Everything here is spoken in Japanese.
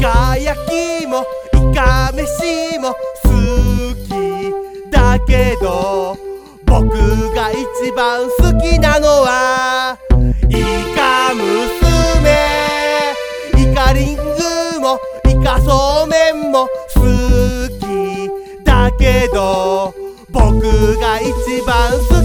か焼きもいかめしも好きだけど僕が一番好きなのはイカ娘。イカリングもイカそうめんも好きだけど僕が一番好き